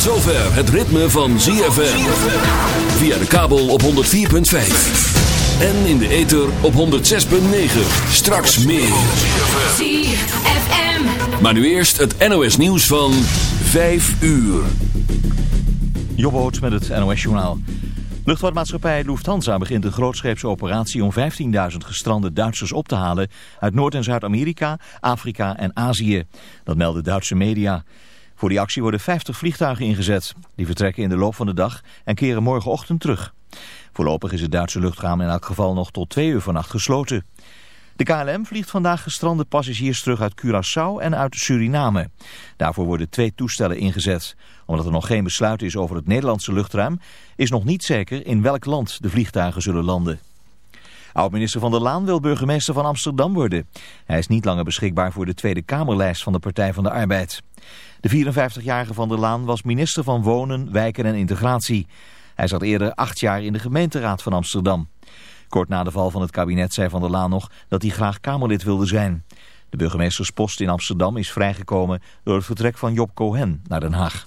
Tot zover het ritme van ZFM. Via de kabel op 104.5. En in de ether op 106.9. Straks meer. ZFM. Maar nu eerst het NOS nieuws van 5 uur. Jobboot met het NOS-journaal. Luchtvaartmaatschappij Lufthansa begint een grootscheepse operatie om 15.000 gestrande Duitsers op te halen uit Noord- en Zuid-Amerika, Afrika en Azië. Dat melden Duitse media. Voor die actie worden 50 vliegtuigen ingezet. Die vertrekken in de loop van de dag en keren morgenochtend terug. Voorlopig is het Duitse luchtruim in elk geval nog tot 2 uur vannacht gesloten. De KLM vliegt vandaag gestrande passagiers terug uit Curaçao en uit Suriname. Daarvoor worden twee toestellen ingezet. Omdat er nog geen besluit is over het Nederlandse luchtruim... is nog niet zeker in welk land de vliegtuigen zullen landen. Oud-minister Van der Laan wil burgemeester van Amsterdam worden. Hij is niet langer beschikbaar voor de Tweede Kamerlijst van de Partij van de Arbeid. De 54-jarige Van der Laan was minister van Wonen, Wijken en Integratie. Hij zat eerder acht jaar in de gemeenteraad van Amsterdam. Kort na de val van het kabinet zei Van der Laan nog dat hij graag Kamerlid wilde zijn. De burgemeesterspost in Amsterdam is vrijgekomen door het vertrek van Job Cohen naar Den Haag.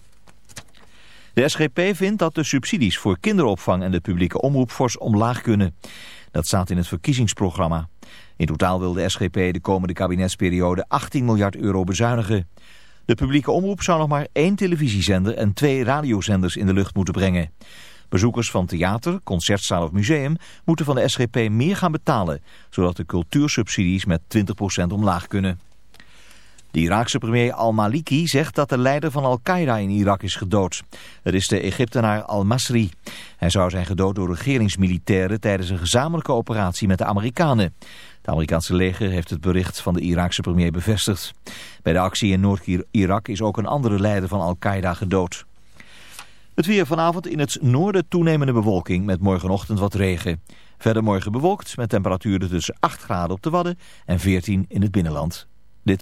De SGP vindt dat de subsidies voor kinderopvang en de publieke omroep fors omlaag kunnen. Dat staat in het verkiezingsprogramma. In totaal wil de SGP de komende kabinetsperiode 18 miljard euro bezuinigen. De publieke omroep zou nog maar één televisiezender en twee radiozenders in de lucht moeten brengen. Bezoekers van theater, concertzaal of museum moeten van de SGP meer gaan betalen, zodat de cultuursubsidies met 20% omlaag kunnen. De Iraakse premier al-Maliki zegt dat de leider van Al-Qaeda in Irak is gedood. Het is de Egyptenaar al-Masri. Hij zou zijn gedood door regeringsmilitairen tijdens een gezamenlijke operatie met de Amerikanen. Het Amerikaanse leger heeft het bericht van de Iraakse premier bevestigd. Bij de actie in Noord-Irak is ook een andere leider van Al-Qaeda gedood. Het weer vanavond in het noorden toenemende bewolking met morgenochtend wat regen. Verder morgen bewolkt met temperaturen tussen 8 graden op de Wadden en 14 in het binnenland. Dit.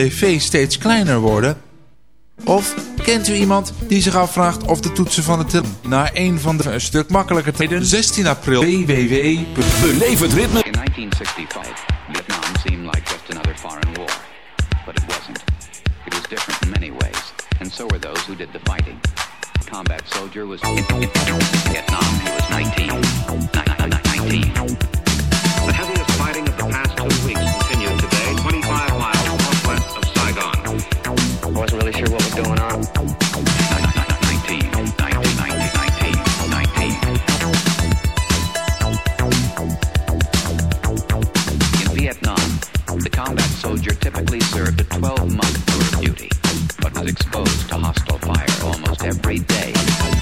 tv steeds kleiner worden? Of kent u iemand die zich afvraagt of de toetsen van de naar een van de een stuk makkelijker tijden 16 april www. In 1965, Vietnam seemed like just another foreign war. But it wasn't. It was different in many ways. And so were those who did the fighting. Combat soldier was... Vietnam, he was 19. 19. 12 months of duty, but was exposed to hostile fire almost every day.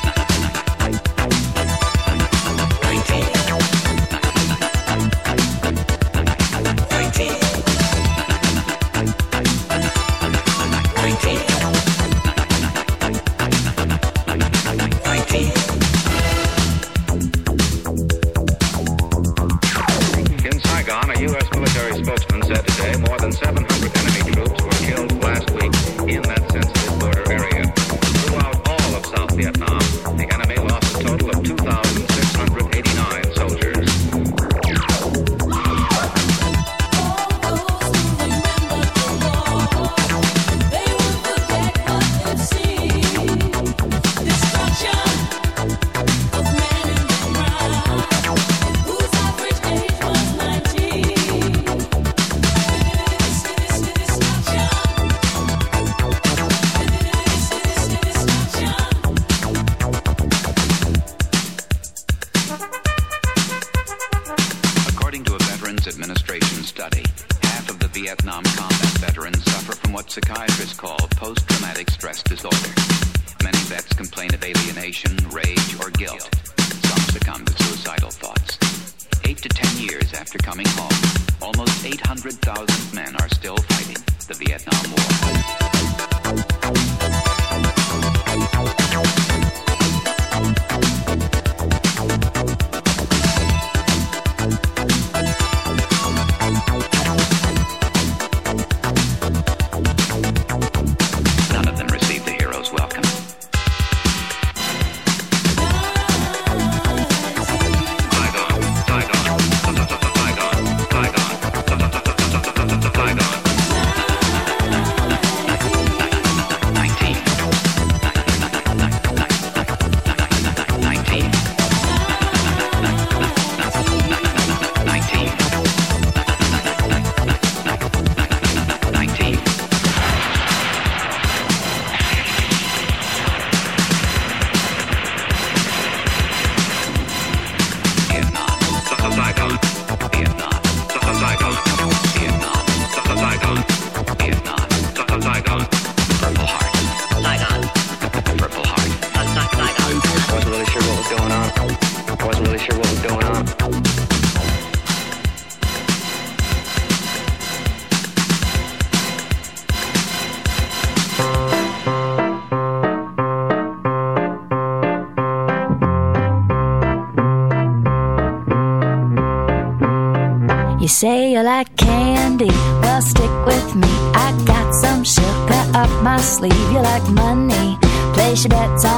place your.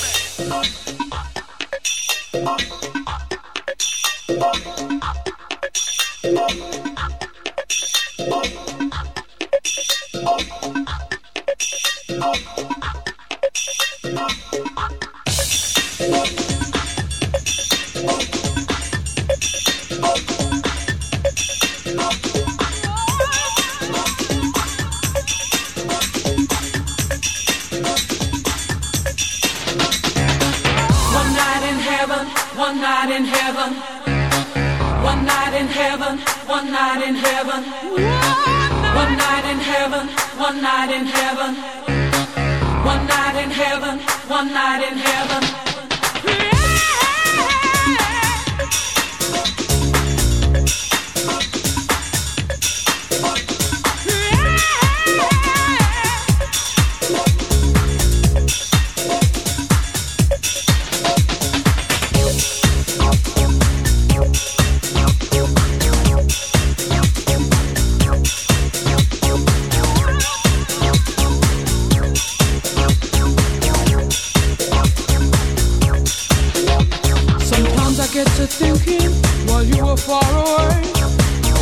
thinking while you were far away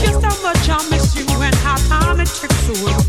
just how much I miss you and how time it ticks away.